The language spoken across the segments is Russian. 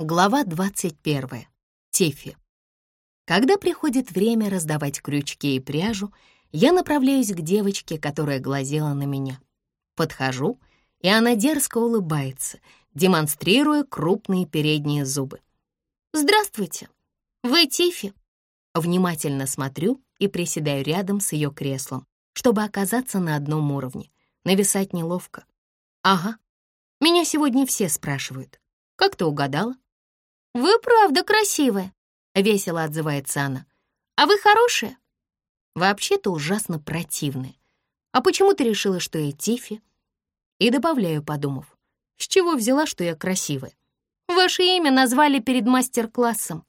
Глава 21. Тифи. Когда приходит время раздавать крючки и пряжу, я направляюсь к девочке, которая глазела на меня. Подхожу, и она дерзко улыбается, демонстрируя крупные передние зубы. «Здравствуйте! Вы Тифи?» Внимательно смотрю и приседаю рядом с ее креслом, чтобы оказаться на одном уровне. Нависать неловко. «Ага. Меня сегодня все спрашивают. Как ты угадала?» «Вы правда красивая», — весело отзывается она. «А вы хорошая?» «Вообще-то ужасно противная. А почему ты решила, что я Тифи?» И добавляю, подумав, с чего взяла, что я красивая? Ваше имя назвали перед мастер-классом.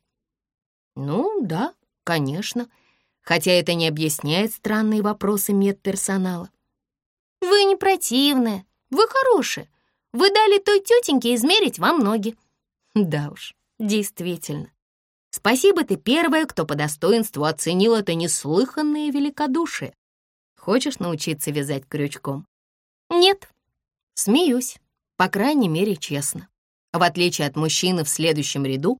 Ну, да, конечно, хотя это не объясняет странные вопросы медперсонала. Вы не противная, вы хорошая. Вы дали той тетеньке измерить вам ноги. Да уж, Действительно. Спасибо, ты первая, кто по достоинству оценил это неслыханное великодушие. Хочешь научиться вязать крючком? Нет. Смеюсь. По крайней мере, честно. В отличие от мужчины в следующем ряду,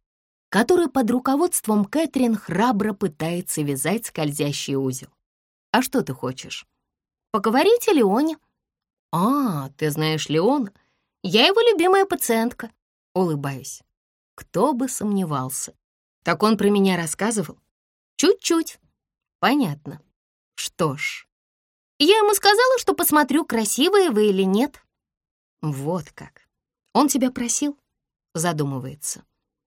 который под руководством Кэтрин храбро пытается вязать скользящий узел. А что ты хочешь? Поговорить о Леоне. А, ты знаешь Леона? Я его любимая пациентка. Улыбаюсь. Кто бы сомневался. Так он про меня рассказывал? Чуть-чуть. Понятно. Что ж, я ему сказала, что посмотрю, красивые вы или нет. Вот как. Он тебя просил? Задумывается.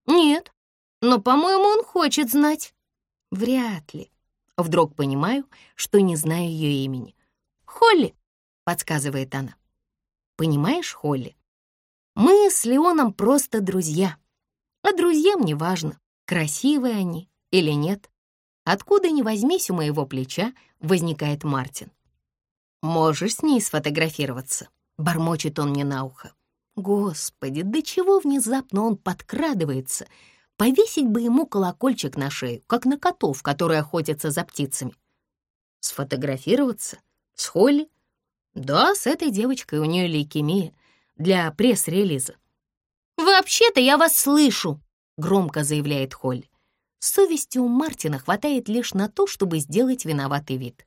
Нет, но, по-моему, он хочет знать. Вряд ли. Вдруг понимаю, что не знаю ее имени. Холли, подсказывает она. Понимаешь, Холли, мы с Леоном просто друзья. А друзьям не важно, красивые они или нет. Откуда ни возьмись у моего плеча, возникает Мартин. «Можешь с ней сфотографироваться?» — бормочет он мне на ухо. Господи, до чего внезапно он подкрадывается. Повесить бы ему колокольчик на шею, как на котов, которые охотятся за птицами. Сфотографироваться? С Холли? Да, с этой девочкой у нее лейкемия для пресс-релиза. «Вообще-то я вас слышу», — громко заявляет Холли. Совести у Мартина хватает лишь на то, чтобы сделать виноватый вид.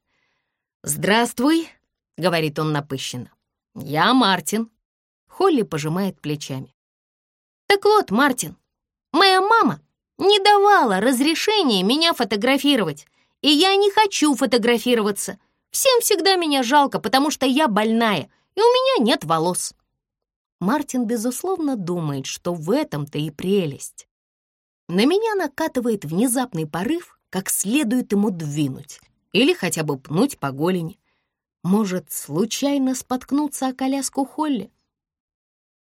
«Здравствуй», — говорит он напыщенно. «Я Мартин». Холли пожимает плечами. «Так вот, Мартин, моя мама не давала разрешения меня фотографировать, и я не хочу фотографироваться. Всем всегда меня жалко, потому что я больная, и у меня нет волос». Мартин, безусловно, думает, что в этом-то и прелесть. На меня накатывает внезапный порыв, как следует ему двинуть или хотя бы пнуть по голени. Может, случайно споткнуться о коляску Холли?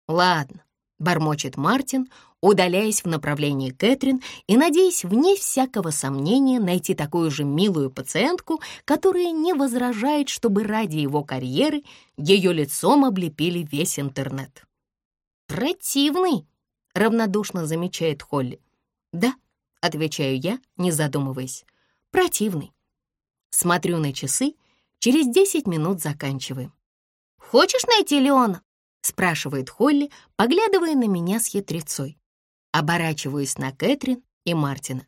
Ладно, бормочет Мартин, удаляясь в направлении Кэтрин и надеясь вне всякого сомнения найти такую же милую пациентку, которая не возражает, чтобы ради его карьеры ее лицом облепили весь интернет. «Противный», — равнодушно замечает Холли. «Да», — отвечаю я, не задумываясь, — «противный». Смотрю на часы, через десять минут заканчиваем. «Хочешь найти Леона?» — спрашивает Холли, поглядывая на меня с хитрецой. Оборачиваюсь на Кэтрин и Мартина.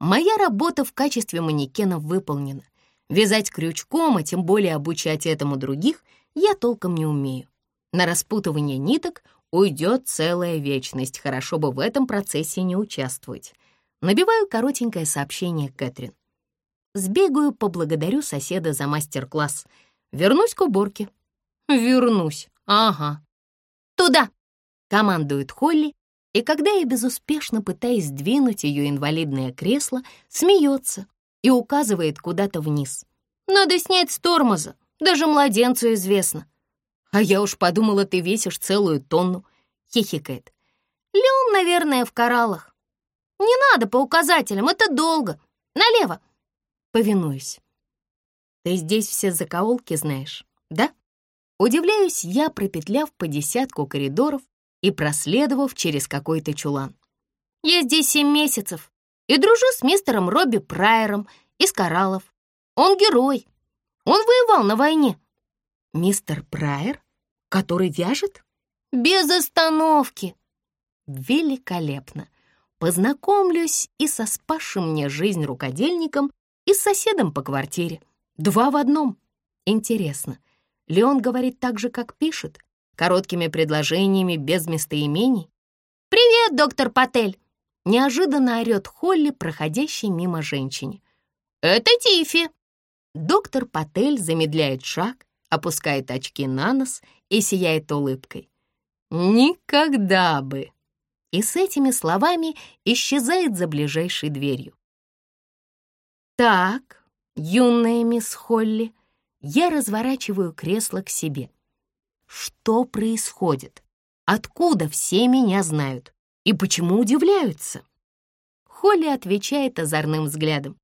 Моя работа в качестве манекена выполнена. Вязать крючком, а тем более обучать этому других, я толком не умею. На распутывание ниток уйдет целая вечность, хорошо бы в этом процессе не участвовать. Набиваю коротенькое сообщение Кэтрин. Сбегаю, поблагодарю соседа за мастер-класс. Вернусь к уборке. Вернусь, ага. Туда, командует Холли, и когда я безуспешно пытаюсь сдвинуть ее инвалидное кресло, смеется и указывает куда-то вниз. «Надо снять с тормоза, даже младенцу известно». «А я уж подумала, ты весишь целую тонну», — хихикает. «Леон, наверное, в кораллах». «Не надо по указателям, это долго. Налево». Повинуюсь. «Ты здесь все закоулки знаешь, да?» Удивляюсь я, пропетляв по десятку коридоров и проследовав через какой-то чулан. «Я здесь семь месяцев и дружу с мистером Робби Прайером из Кораллов. Он герой. Он воевал на войне». «Мистер Прайер, который вяжет?» «Без остановки». Великолепно! Познакомлюсь и со спасшим мне жизнь рукодельником, и с соседом по квартире. Два в одном. Интересно, Леон говорит так же, как пишет? Короткими предложениями, без местоимений? «Привет, доктор Патель!» Неожиданно орёт Холли, проходящей мимо женщине. «Это Тифи!» Доктор Патель замедляет шаг, опускает очки на нос и сияет улыбкой. «Никогда бы!» И с этими словами исчезает за ближайшей дверью. «Так, юная мисс Холли, я разворачиваю кресло к себе. Что происходит? Откуда все меня знают? И почему удивляются?» Холли отвечает озорным взглядом.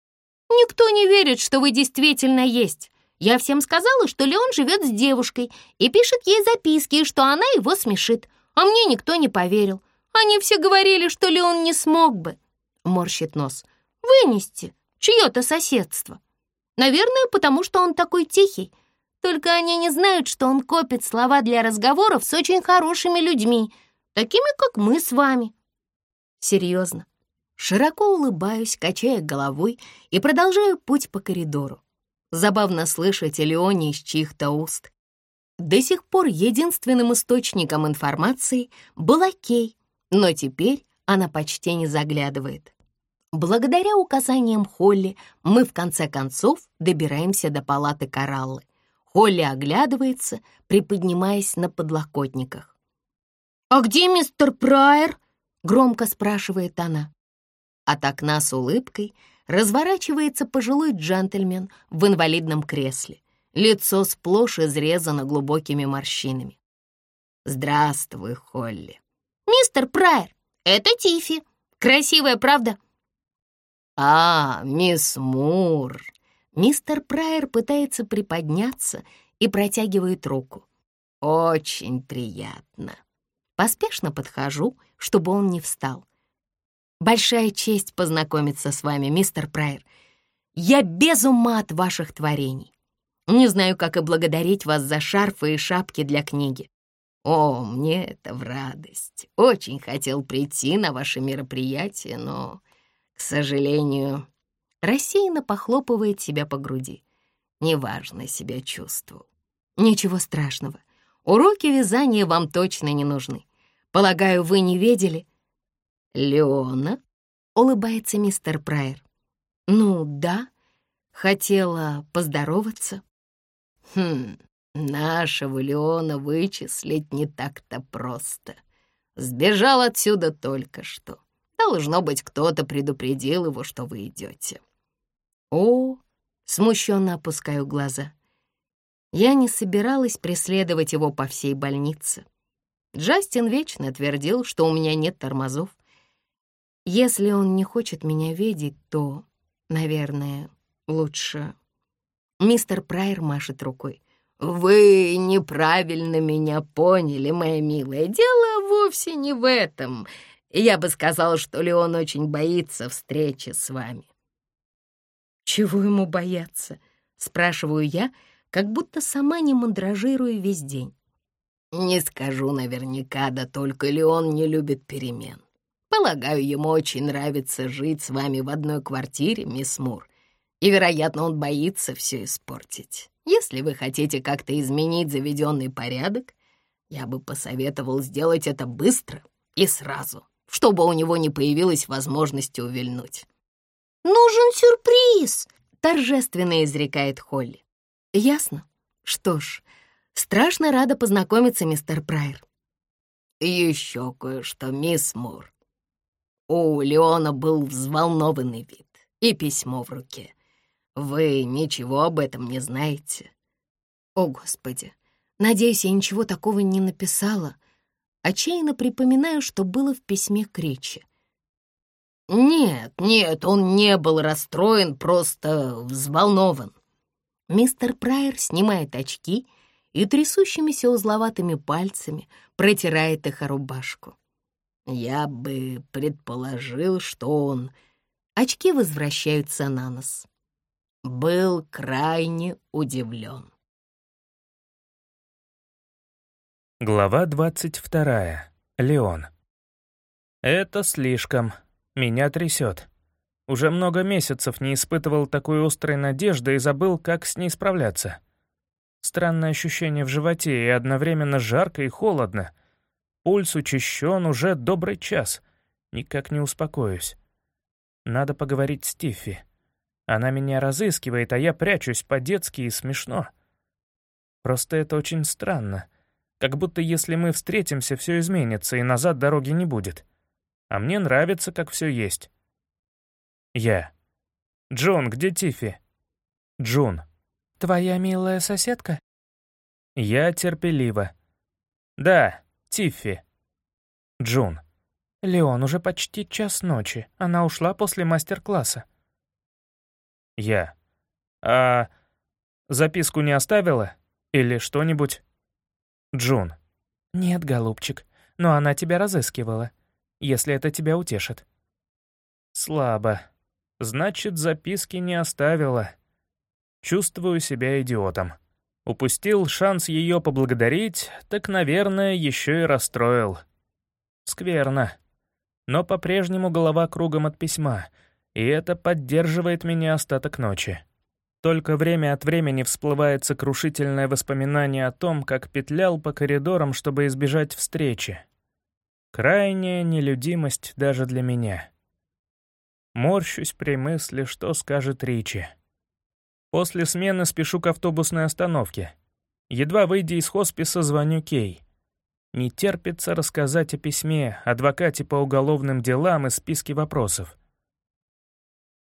«Никто не верит, что вы действительно есть. Я всем сказала, что Леон живет с девушкой и пишет ей записки, что она его смешит. А мне никто не поверил. Они все говорили, что Леон не смог бы, — морщит нос, — вынести чье-то соседство. Наверное, потому что он такой тихий. Только они не знают, что он копит слова для разговоров с очень хорошими людьми, такими, как мы с вами. Серьезно. Широко улыбаюсь, качая головой и продолжаю путь по коридору. Забавно слышать о Леоне из чьих-то уст. До сих пор единственным источником информации была Кей, но теперь она почти не заглядывает. Благодаря указаниям Холли мы в конце концов добираемся до палаты Кораллы. Холли оглядывается, приподнимаясь на подлокотниках. «А где мистер Прайер?» — громко спрашивает она. От окна с улыбкой разворачивается пожилой джентльмен в инвалидном кресле. Лицо сплошь изрезано глубокими морщинами. «Здравствуй, Холли». «Мистер Прайер, это Тифи. Красивая, правда?» «А, мисс Мур». Мистер Прайер пытается приподняться и протягивает руку. «Очень приятно». Поспешно подхожу, чтобы он не встал. Большая честь познакомиться с вами, мистер Прайер. Я без ума от ваших творений. Не знаю, как и благодарить вас за шарфы и шапки для книги. О, мне это в радость. Очень хотел прийти на ваше мероприятие, но, к сожалению, рассеянно похлопывает себя по груди. Неважно себя чувствовал. Ничего страшного. Уроки вязания вам точно не нужны. Полагаю, вы не видели, «Леона?» — улыбается мистер Прайер. «Ну, да, хотела поздороваться». «Хм, нашего Леона вычислить не так-то просто. Сбежал отсюда только что. Должно быть, кто-то предупредил его, что вы идете». «О!» — смущенно опускаю глаза. Я не собиралась преследовать его по всей больнице. Джастин вечно твердил, что у меня нет тормозов. Если он не хочет меня видеть, то, наверное, лучше... Мистер Прайер машет рукой. «Вы неправильно меня поняли, моя милая. Дело вовсе не в этом. Я бы сказал, что Леон очень боится встречи с вами». «Чего ему бояться?» — спрашиваю я, как будто сама не мандражирую весь день. «Не скажу наверняка, да только Леон не любит перемен. Полагаю, ему очень нравится жить с вами в одной квартире, мисс Мур, и, вероятно, он боится все испортить. Если вы хотите как-то изменить заведенный порядок, я бы посоветовал сделать это быстро и сразу, чтобы у него не появилась возможности увильнуть. «Нужен сюрприз!» — торжественно изрекает Холли. «Ясно. Что ж, страшно рада познакомиться, мистер Прайер». «Еще кое-что, мисс Мур», у Леона был взволнованный вид и письмо в руке. Вы ничего об этом не знаете? О, Господи! Надеюсь, я ничего такого не написала. Отчаянно припоминаю, что было в письме к Ричи. Нет, нет, он не был расстроен, просто взволнован. Мистер Прайер снимает очки и трясущимися узловатыми пальцами протирает их о рубашку. Я бы предположил, что он... Очки возвращаются на нос. Был крайне удивлен. Глава двадцать вторая. Леон. Это слишком. Меня трясет. Уже много месяцев не испытывал такой острой надежды и забыл, как с ней справляться. Странное ощущение в животе и одновременно жарко и холодно. Пульс учащен уже добрый час. Никак не успокоюсь. Надо поговорить с Тиффи. Она меня разыскивает, а я прячусь по-детски и смешно. Просто это очень странно. Как будто если мы встретимся, все изменится, и назад дороги не будет. А мне нравится, как все есть. Я. «Джон, где Тиффи?» Джун. «Твоя милая соседка?» Я терпеливо. «Да, Тиффи». Джун. «Леон, уже почти час ночи. Она ушла после мастер-класса». Я. «А записку не оставила? Или что-нибудь?» Джун. «Нет, голубчик, но она тебя разыскивала, если это тебя утешит». «Слабо. Значит, записки не оставила. Чувствую себя идиотом. Упустил шанс ее поблагодарить, так, наверное, еще и расстроил. Скверно. Но по-прежнему голова кругом от письма, и это поддерживает меня остаток ночи. Только время от времени всплывает сокрушительное воспоминание о том, как петлял по коридорам, чтобы избежать встречи. Крайняя нелюдимость даже для меня. Морщусь при мысли, что скажет Ричи. После смены спешу к автобусной остановке. Едва выйдя из хосписа, звоню Кей. Не терпится рассказать о письме, адвокате по уголовным делам и списке вопросов.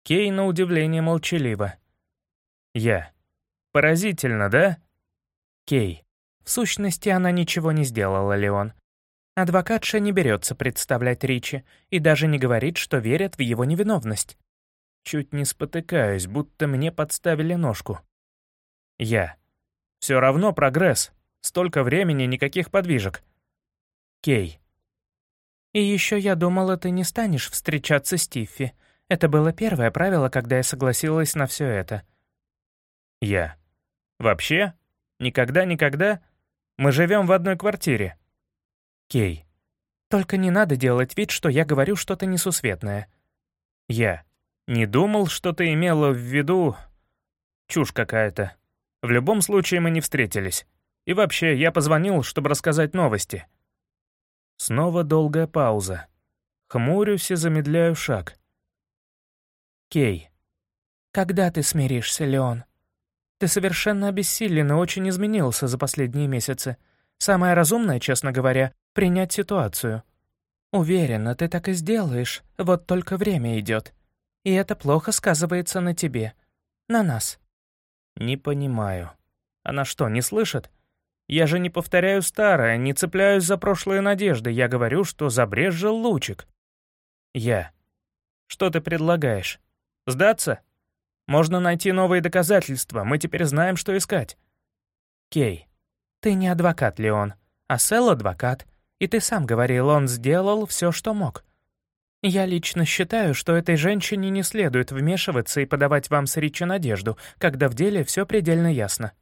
Кей, на удивление, молчалива. Я. Поразительно, да? Кей. В сущности, она ничего не сделала, Леон. Адвокатша не берется представлять Ричи и даже не говорит, что верят в его невиновность. Чуть не спотыкаюсь, будто мне подставили ножку. Я. Все равно прогресс. Столько времени, никаких подвижек. Кей. И еще я думала, ты не станешь встречаться с Тиффи. Это было первое правило, когда я согласилась на все это. Я. Вообще? Никогда-никогда? Мы живем в одной квартире. Кей. Только не надо делать вид, что я говорю что-то несусветное. Я. Не думал, что ты имела в виду... Чушь какая-то. В любом случае мы не встретились. И вообще, я позвонил, чтобы рассказать новости. Снова долгая пауза. Хмурюсь и замедляю шаг. Кей. «Когда ты смиришься, Леон? Ты совершенно обессилен и очень изменился за последние месяцы. Самое разумное, честно говоря, принять ситуацию. Уверена, ты так и сделаешь, вот только время идет. И это плохо сказывается на тебе. На нас». «Не понимаю. Она что, не слышит? Я же не повторяю старое, не цепляюсь за прошлые надежды. Я говорю, что забрезжил лучик». «Я. Что ты предлагаешь? Сдаться? Можно найти новые доказательства, мы теперь знаем, что искать». «Кей, ты не адвокат, Леон, а Сел адвокат, и ты сам говорил, он сделал все, что мог. Я лично считаю, что этой женщине не следует вмешиваться и подавать вам с Ричи надежду, когда в деле все предельно ясно.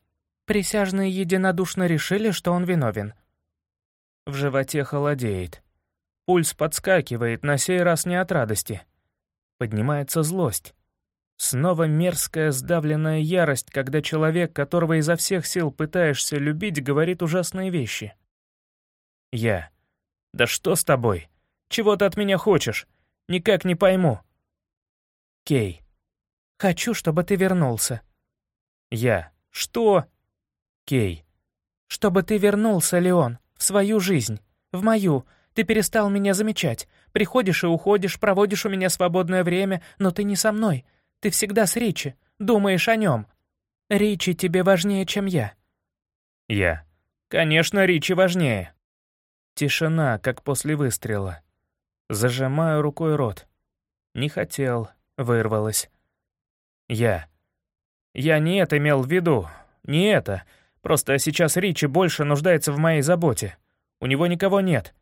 Присяжные единодушно решили, что он виновен. В животе холодеет. Пульс подскакивает, на сей раз не от радости. Поднимается злость. Снова мерзкая сдавленная ярость, когда человек, которого изо всех сил пытаешься любить, говорит ужасные вещи. Я. «Да что с тобой?» Чего ты от меня хочешь? Никак не пойму». Кей. «Хочу, чтобы ты вернулся». Я. «Что?» Кей. «Чтобы ты вернулся, Леон, в свою жизнь, в мою. Ты перестал меня замечать. Приходишь и уходишь, проводишь у меня свободное время, но ты не со мной. Ты всегда с Ричи, думаешь о нем. Ричи тебе важнее, чем я». Я. «Конечно, Ричи важнее». Тишина, как после выстрела. Зажимаю рукой рот. Не хотел, вырвалось. Я. Я не это имел в виду. Не это. Просто сейчас Ричи больше нуждается в моей заботе. У него никого нет.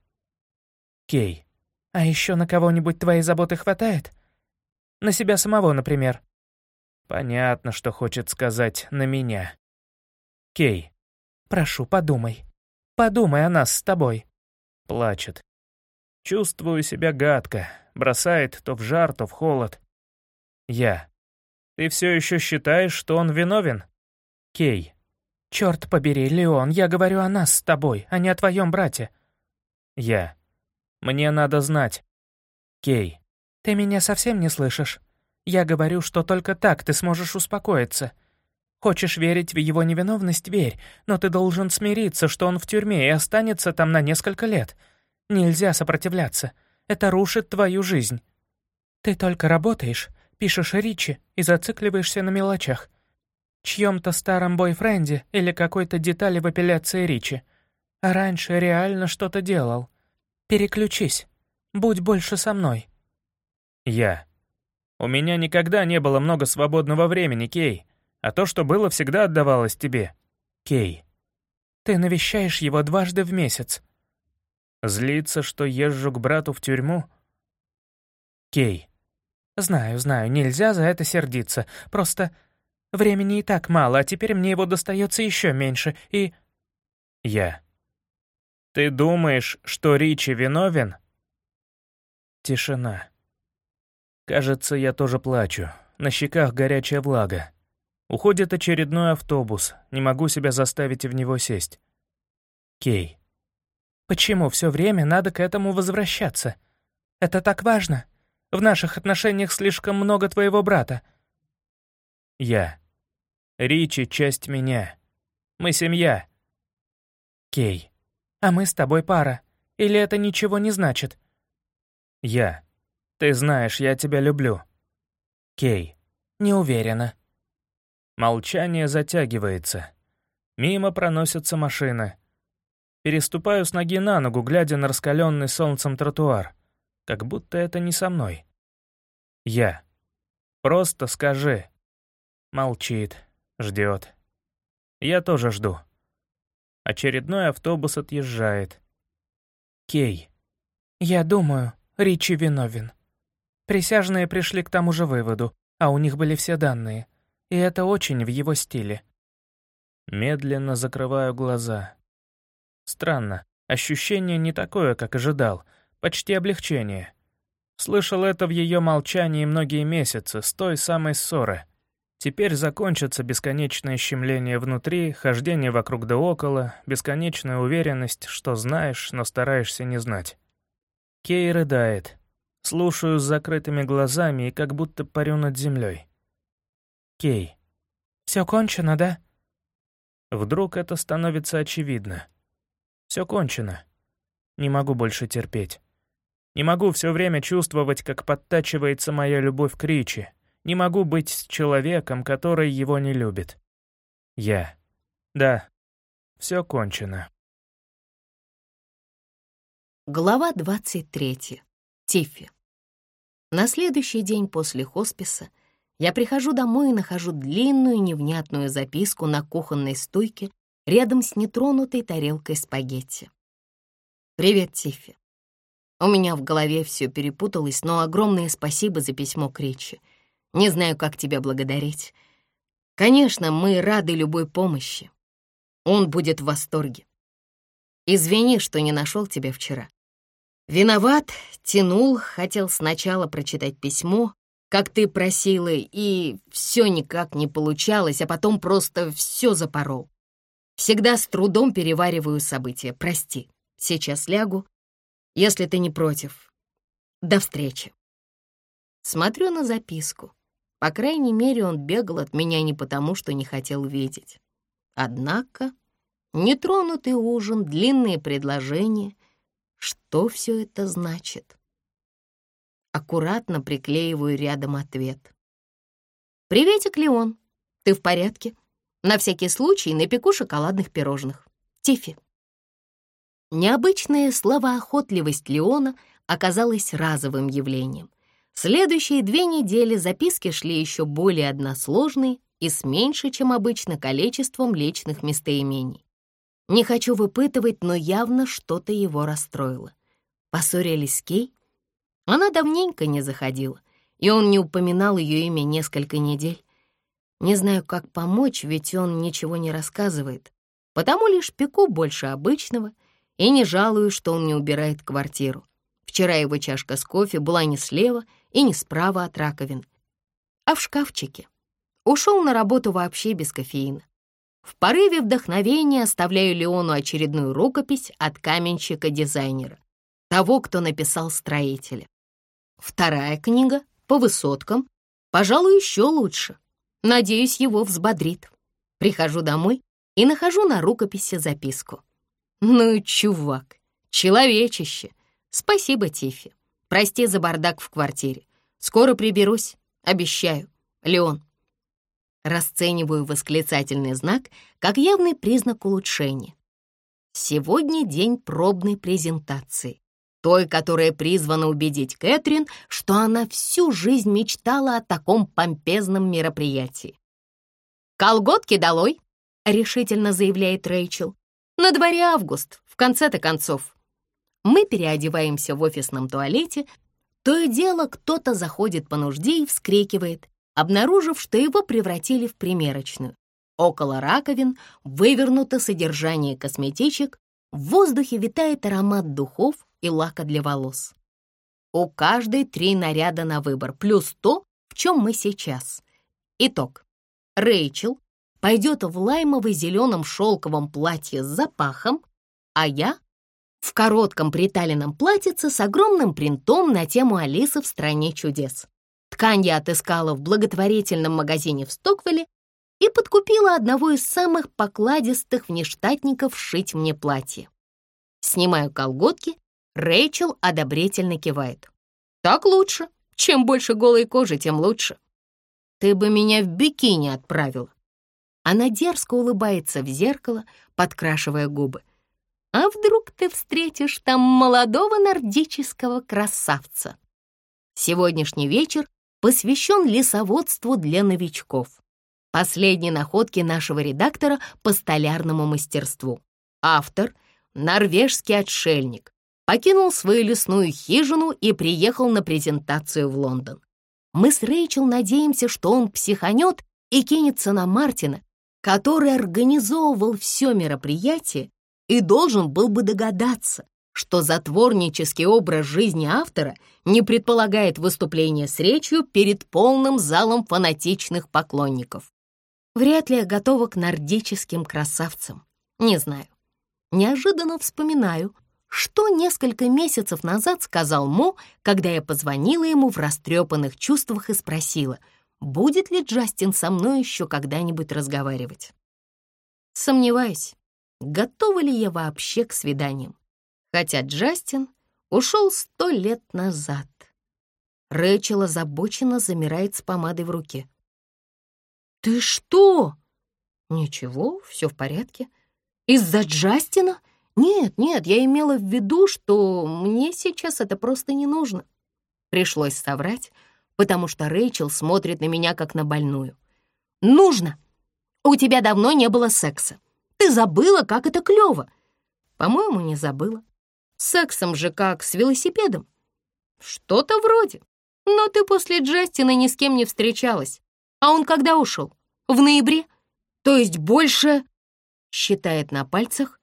Кей. А еще на кого-нибудь твоей заботы хватает? На себя самого, например. Понятно, что хочет сказать «на меня». Кей. Прошу, подумай. Подумай о нас с тобой. Плачет. Чувствую себя гадко, бросает то в жар, то в холод. Я. Ты все еще считаешь, что он виновен? Кей. Черт побери, Леон, я говорю о нас с тобой, а не о твоем брате. Я. Мне надо знать. Кей. Ты меня совсем не слышишь? Я говорю, что только так ты сможешь успокоиться. Хочешь верить в его невиновность — верь, но ты должен смириться, что он в тюрьме и останется там на несколько лет. Нельзя сопротивляться. Это рушит твою жизнь. Ты только работаешь, пишешь Ричи и зацикливаешься на мелочах. Чьем-то старом бойфренде или какой-то детали в апелляции Ричи. А раньше реально что-то делал. Переключись. Будь больше со мной. Я. У меня никогда не было много свободного времени, Кей. А то, что было, всегда отдавалось тебе. Кей. Ты навещаешь его дважды в месяц. Злиться, что езжу к брату в тюрьму? Кей. Знаю, знаю, нельзя за это сердиться. Просто времени и так мало, а теперь мне его достается еще меньше, и... Я. Ты думаешь, что Ричи виновен? Тишина. Кажется, я тоже плачу. На щеках горячая влага. Уходит очередной автобус. Не могу себя заставить в него сесть. Кей. Почему все время надо к этому возвращаться? Это так важно. В наших отношениях слишком много твоего брата. Я. Ричи — часть меня. Мы семья. Кей. А мы с тобой пара. Или это ничего не значит? Я. Ты знаешь, я тебя люблю. Кей. Не уверена. Молчание затягивается. Мимо проносятся машины. Переступаю с ноги на ногу, глядя на раскаленный солнцем тротуар. Как будто это не со мной. Я. Просто скажи. Молчит, ждет. Я тоже жду. Очередной автобус отъезжает. Кей. Я думаю, Ричи виновен. Присяжные пришли к тому же выводу, а у них были все данные. И это очень в его стиле. Медленно закрываю глаза. Странно, ощущение не такое, как ожидал, почти облегчение. Слышал это в ее молчании многие месяцы, с той самой ссоры. Теперь закончится бесконечное щемление внутри, хождение вокруг да около, бесконечная уверенность, что знаешь, но стараешься не знать. Кей рыдает. Слушаю с закрытыми глазами и как будто парю над землей. Кей. Все кончено, да?» Вдруг это становится очевидно. Все кончено. Не могу больше терпеть. Не могу все время чувствовать, как подтачивается моя любовь к Ричи. Не могу быть с человеком, который его не любит. Я. Да, все кончено. Глава 23. Тиффи. На следующий день после хосписа я прихожу домой и нахожу длинную невнятную записку на кухонной стойке рядом с нетронутой тарелкой спагетти. «Привет, Тиффи. У меня в голове все перепуталось, но огромное спасибо за письмо к Ричи. Не знаю, как тебя благодарить. Конечно, мы рады любой помощи. Он будет в восторге. Извини, что не нашел тебя вчера. Виноват, тянул, хотел сначала прочитать письмо, как ты просила, и все никак не получалось, а потом просто все запорол. Всегда с трудом перевариваю события. Прости. Сейчас лягу, если ты не против. До встречи. Смотрю на записку. По крайней мере, он бегал от меня не потому, что не хотел видеть. Однако, нетронутый ужин, длинные предложения. Что все это значит? Аккуратно приклеиваю рядом ответ. «Приветик, Леон. Ты в порядке?» На всякий случай напеку шоколадных пирожных. Тифи. Необычная словоохотливость Леона оказалась разовым явлением. Следующие две недели записки шли еще более односложные и с меньше, чем обычно, количеством личных местоимений. Не хочу выпытывать, но явно что-то его расстроило. Поссорились с Кей? Она давненько не заходила, и он не упоминал ее имя несколько недель. Не знаю, как помочь, ведь он ничего не рассказывает. Потому лишь пеку больше обычного и не жалую, что он не убирает квартиру. Вчера его чашка с кофе была не слева и не справа от раковин, а в шкафчике. Ушел на работу вообще без кофеина. В порыве вдохновения оставляю Леону очередную рукопись от каменщика-дизайнера, того, кто написал «Строителя». Вторая книга по высоткам, пожалуй, еще лучше. Надеюсь, его взбодрит. Прихожу домой и нахожу на рукописи записку. Ну чувак, человечище. Спасибо, Тифи. Прости за бардак в квартире. Скоро приберусь, обещаю. Леон. Расцениваю восклицательный знак как явный признак улучшения. Сегодня день пробной презентации. Той, которая призвана убедить Кэтрин, что она всю жизнь мечтала о таком помпезном мероприятии. «Колготки долой!» — решительно заявляет Рэйчел. «На дворе август, в конце-то концов». Мы переодеваемся в офисном туалете. То и дело кто-то заходит по нужде и вскрикивает обнаружив, что его превратили в примерочную. Около раковин вывернуто содержание косметичек, в воздухе витает аромат духов и лака для волос. У каждой три наряда на выбор, плюс то, в чем мы сейчас. Итог. Рэйчел пойдет в лаймово-зеленом шелковом платье с запахом, а я в коротком приталенном платьице с огромным принтом на тему Алисы в «Стране чудес». Ткань я отыскала в благотворительном магазине в Стоквеле и подкупила одного из самых покладистых внештатников сшить мне платье. Снимаю колготки, Рэйчел одобрительно кивает. «Так лучше. Чем больше голой кожи, тем лучше. Ты бы меня в бикини отправила». Она дерзко улыбается в зеркало, подкрашивая губы. «А вдруг ты встретишь там молодого нордического красавца?» Сегодняшний вечер посвящен лесоводству для новичков. Последние находки нашего редактора по столярному мастерству. Автор, норвежский отшельник, покинул свою лесную хижину и приехал на презентацию в Лондон. Мы с Рэйчел надеемся, что он психанет и кинется на Мартина, который организовывал все мероприятие и должен был бы догадаться, что затворнический образ жизни автора не предполагает выступления с речью перед полным залом фанатичных поклонников. Вряд ли я готова к нордическим красавцам. Не знаю. Неожиданно вспоминаю, что несколько месяцев назад сказал Мо, когда я позвонила ему в растрепанных чувствах и спросила, будет ли Джастин со мной еще когда-нибудь разговаривать. Сомневаюсь, готова ли я вообще к свиданиям хотя Джастин ушел сто лет назад. Рэйчел озабоченно замирает с помадой в руке. «Ты что?» «Ничего, все в порядке. Из-за Джастина? Нет, нет, я имела в виду, что мне сейчас это просто не нужно». Пришлось соврать, потому что Рэйчел смотрит на меня как на больную. «Нужно! У тебя давно не было секса. Ты забыла, как это клево!» «По-моему, не забыла. Сексом же как, с велосипедом? Что-то вроде. Но ты после Джастина ни с кем не встречалась. А он когда ушел? В ноябре? То есть больше... Считает на пальцах.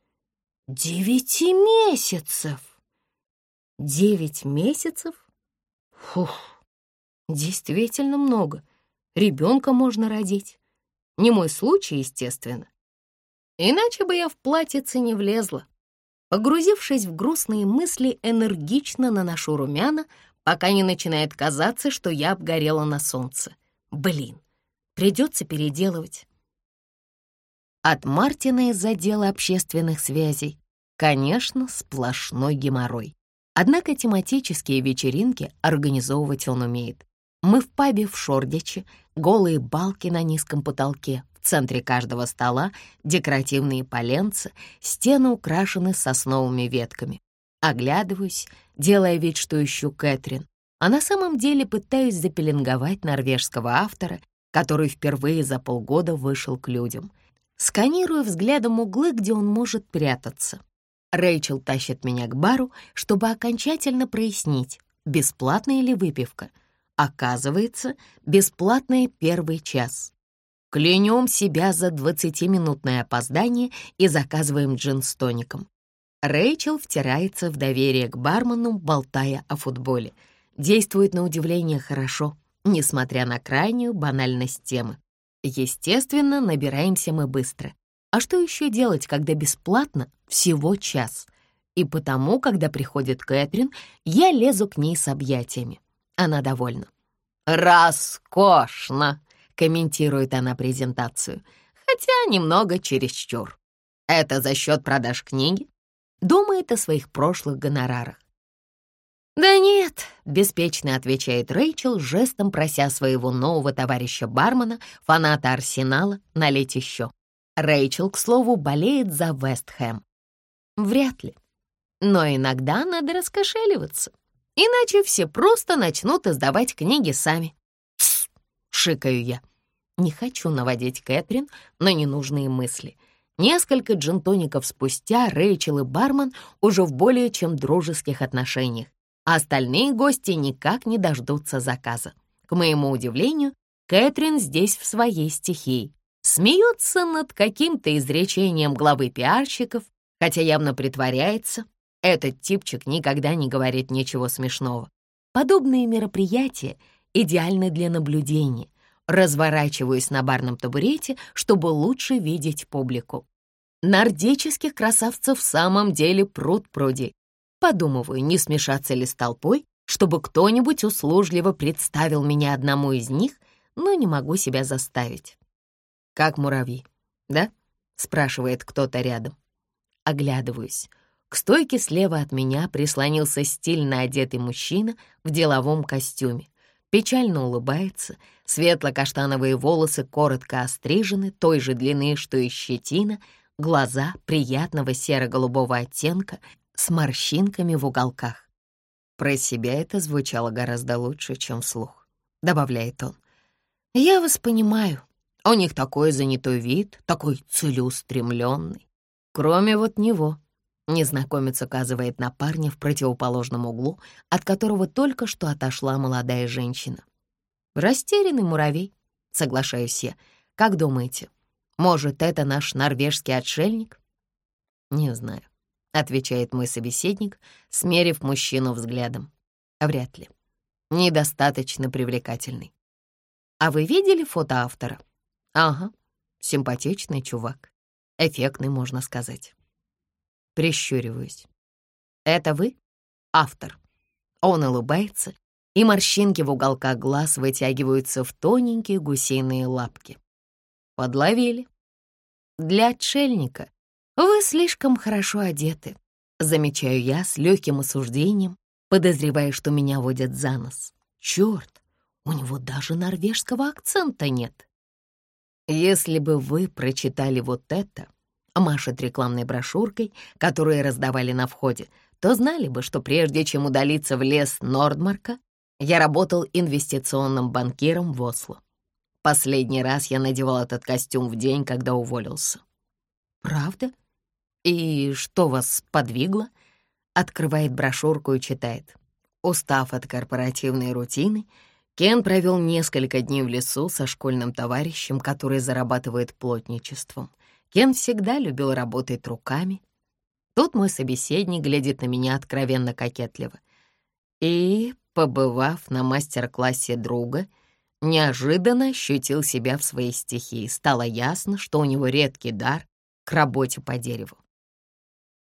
Девяти месяцев. Девять месяцев? Фух, действительно много. Ребенка можно родить. Не мой случай, естественно. Иначе бы я в платьице не влезла. Погрузившись в грустные мысли, энергично наношу румяна, пока не начинает казаться, что я обгорела на солнце. Блин, придется переделывать. От Мартина из отдела общественных связей, конечно, сплошной геморрой. Однако тематические вечеринки организовывать он умеет. Мы в пабе в Шордиче, голые балки на низком потолке, в центре каждого стола декоративные поленца, стены украшены сосновыми ветками. Оглядываюсь, делая вид, что ищу Кэтрин, а на самом деле пытаюсь запеленговать норвежского автора, который впервые за полгода вышел к людям. Сканирую взглядом углы, где он может прятаться. Рэйчел тащит меня к бару, чтобы окончательно прояснить, бесплатная ли выпивка. Оказывается, бесплатная первый час. Клянем себя за 20-минутное опоздание и заказываем джин с тоником. Рэйчел втирается в доверие к бармену, болтая о футболе. Действует на удивление хорошо, несмотря на крайнюю банальность темы. Естественно, набираемся мы быстро. А что еще делать, когда бесплатно всего час? И потому, когда приходит Кэтрин, я лезу к ней с объятиями. Она довольна. «Роскошно!» — комментирует она презентацию, хотя немного чересчур. «Это за счет продаж книги?» Думает о своих прошлых гонорарах. «Да нет», — беспечно отвечает Рэйчел, жестом прося своего нового товарища-бармена, фаната Арсенала, налить еще. Рэйчел, к слову, болеет за Вестхэм. Вряд ли. Но иногда надо раскошеливаться. Иначе все просто начнут издавать книги сами. «Тсс!» — шикаю я. Не хочу наводить Кэтрин на ненужные мысли. Несколько джинтоников спустя Рэйчел и бармен уже в более чем дружеских отношениях, а остальные гости никак не дождутся заказа. К моему удивлению, Кэтрин здесь в своей стихии. Смеется над каким-то изречением главы пиарщиков, хотя явно притворяется, этот типчик никогда не говорит ничего смешного. Подобные мероприятия идеальны для наблюдения. Разворачиваюсь на барном табурете, чтобы лучше видеть публику. Нордических красавцев в самом деле пруд-пруди. Подумываю, не смешаться ли с толпой, чтобы кто-нибудь услужливо представил меня одному из них, но не могу себя заставить. «Как муравьи, да?» — спрашивает кто-то рядом. Оглядываюсь. К стойке слева от меня прислонился стильно одетый мужчина в деловом костюме. Печально улыбается, светло-каштановые волосы коротко острижены, той же длины, что и щетина, глаза приятного серо-голубого оттенка с морщинками в уголках. Про себя это звучало гораздо лучше, чем вслух, добавляет он. Я вас понимаю, у них такой занятой вид, такой целеустремленный. Кроме вот него, Незнакомец указывает на парня в противоположном углу, от которого только что отошла молодая женщина. «Растерянный муравей», — соглашаюсь я. «Как думаете, может, это наш норвежский отшельник?» «Не знаю», — отвечает мой собеседник, смерив мужчину взглядом. «Вряд ли. Недостаточно привлекательный». «А вы видели фото автора?» «Ага, симпатичный чувак. Эффектный, можно сказать». Прищуриваюсь. «Это вы? Автор?» Он улыбается, и морщинки в уголках глаз вытягиваются в тоненькие гусиные лапки. Подловили. Для отшельника вы слишком хорошо одеты, замечаю я с легким осуждением, подозревая, что меня водят за нос. Черт, у него даже норвежского акцента нет. Если бы вы прочитали вот это, машет рекламной брошюркой, которую раздавали на входе, то знали бы, что прежде чем удалиться в лес Нордмарка, я работал инвестиционным банкиром в Осло. Последний раз я надевал этот костюм в день, когда уволился. «Правда? И что вас подвигло?» Открывает брошюрку и читает. Устав от корпоративной рутины, Кен провел несколько дней в лесу со школьным товарищем, который зарабатывает плотничеством. Кен всегда любил работать руками. Тут мой собеседник глядит на меня откровенно кокетливо. И, побывав на мастер-классе друга, неожиданно ощутил себя в своей стихии. Стало ясно, что у него редкий дар к работе по дереву.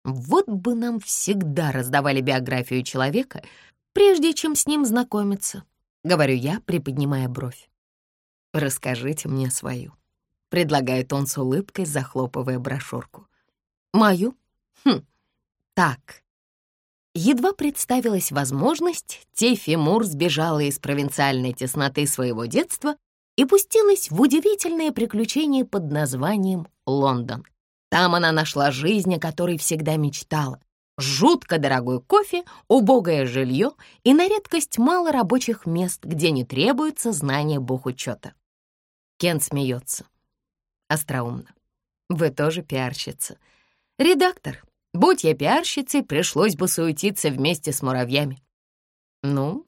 Вот бы нам всегда раздавали биографию человека, прежде чем с ним знакомиться, — говорю я, приподнимая бровь. Расскажите мне свою предлагает он с улыбкой, захлопывая брошюрку. «Мою? Хм, так». Едва представилась возможность, Тефи Мур сбежала из провинциальной тесноты своего детства и пустилась в удивительное приключение под названием Лондон. Там она нашла жизнь, о которой всегда мечтала. Жутко дорогой кофе, убогое жилье и на редкость мало рабочих мест, где не требуется знание бухучета. Кен смеется остроумно. Вы тоже пиарщица. Редактор. Будь я пиарщицей, пришлось бы суетиться вместе с муравьями. Ну,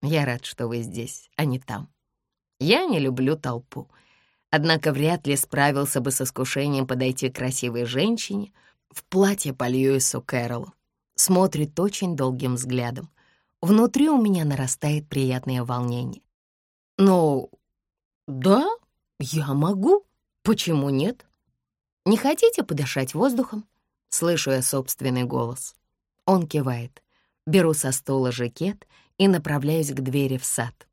я рад, что вы здесь, а не там. Я не люблю толпу. Однако вряд ли справился бы с искушением подойти к красивой женщине, В платье по Льюису Кэролу. Смотрит очень долгим взглядом. Внутри у меня нарастает приятное волнение. «Ну, да, я могу. Почему нет? Не хотите подышать воздухом?» Слышу я собственный голос. Он кивает. Беру со стола жакет и направляюсь к двери в сад.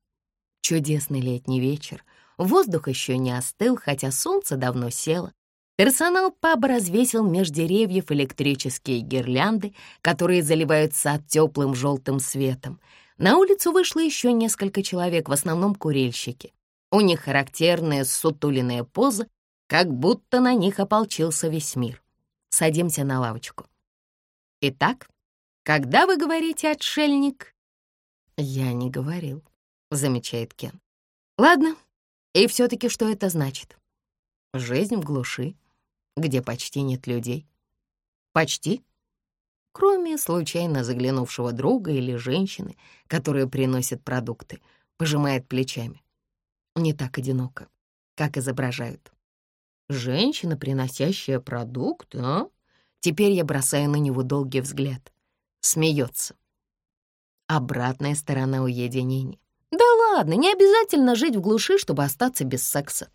Чудесный летний вечер. Воздух еще не остыл, хотя солнце давно село. Персонал паба развесил меж деревьев электрические гирлянды, которые заливают сад теплым желтым светом. На улицу вышло еще несколько человек, в основном курильщики. У них характерная сутуленная поза, как будто на них ополчился весь мир. Садимся на лавочку. Итак, когда вы говорите «отшельник»? Я не говорил, замечает Кен. Ладно, и все-таки что это значит? Жизнь в глуши, где почти нет людей. Почти? Кроме случайно заглянувшего друга или женщины, которые приносят продукты, пожимает плечами. Не так одиноко, как изображают. Женщина, приносящая продукт, а? Теперь я бросаю на него долгий взгляд. Смеется. Обратная сторона уединения. Да ладно, не обязательно жить в глуши, чтобы остаться без секса.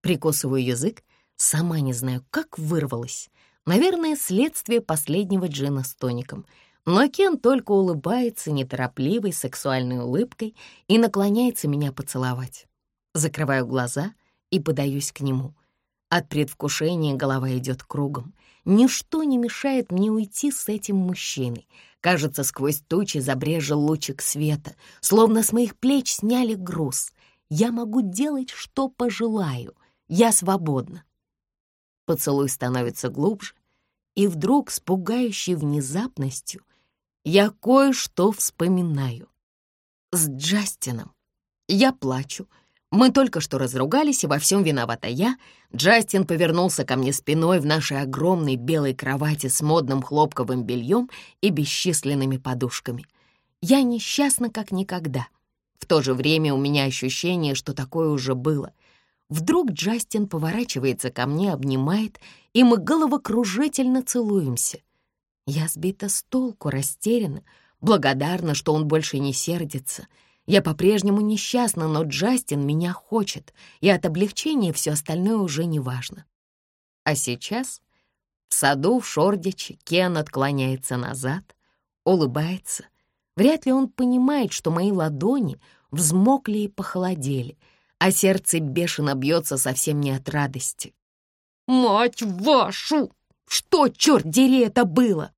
Прикусываю язык Сама не знаю, как вырвалась. Наверное, следствие последнего джина с тоником. Но Кен только улыбается неторопливой сексуальной улыбкой и наклоняется меня поцеловать. Закрываю глаза и подаюсь к нему. От предвкушения голова идет кругом. Ничто не мешает мне уйти с этим мужчиной. Кажется, сквозь тучи забрежил лучик света, словно с моих плеч сняли груз. Я могу делать, что пожелаю. Я свободна. Поцелуй становится глубже, и вдруг с пугающей внезапностью я кое-что вспоминаю. С Джастином. Я плачу. Мы только что разругались, и во всем виновата я. Джастин повернулся ко мне спиной в нашей огромной белой кровати с модным хлопковым бельем и бесчисленными подушками. Я несчастна как никогда. В то же время у меня ощущение, что такое уже было — Вдруг Джастин поворачивается ко мне, обнимает, и мы головокружительно целуемся. Я сбита с толку, растеряна, благодарна, что он больше не сердится. Я по-прежнему несчастна, но Джастин меня хочет, и от облегчения все остальное уже не важно. А сейчас в саду в Шордиче Кен отклоняется назад, улыбается. Вряд ли он понимает, что мои ладони взмокли и похолодели — а сердце бешено бьется совсем не от радости. «Мать вашу! Что, черт дери, это было?»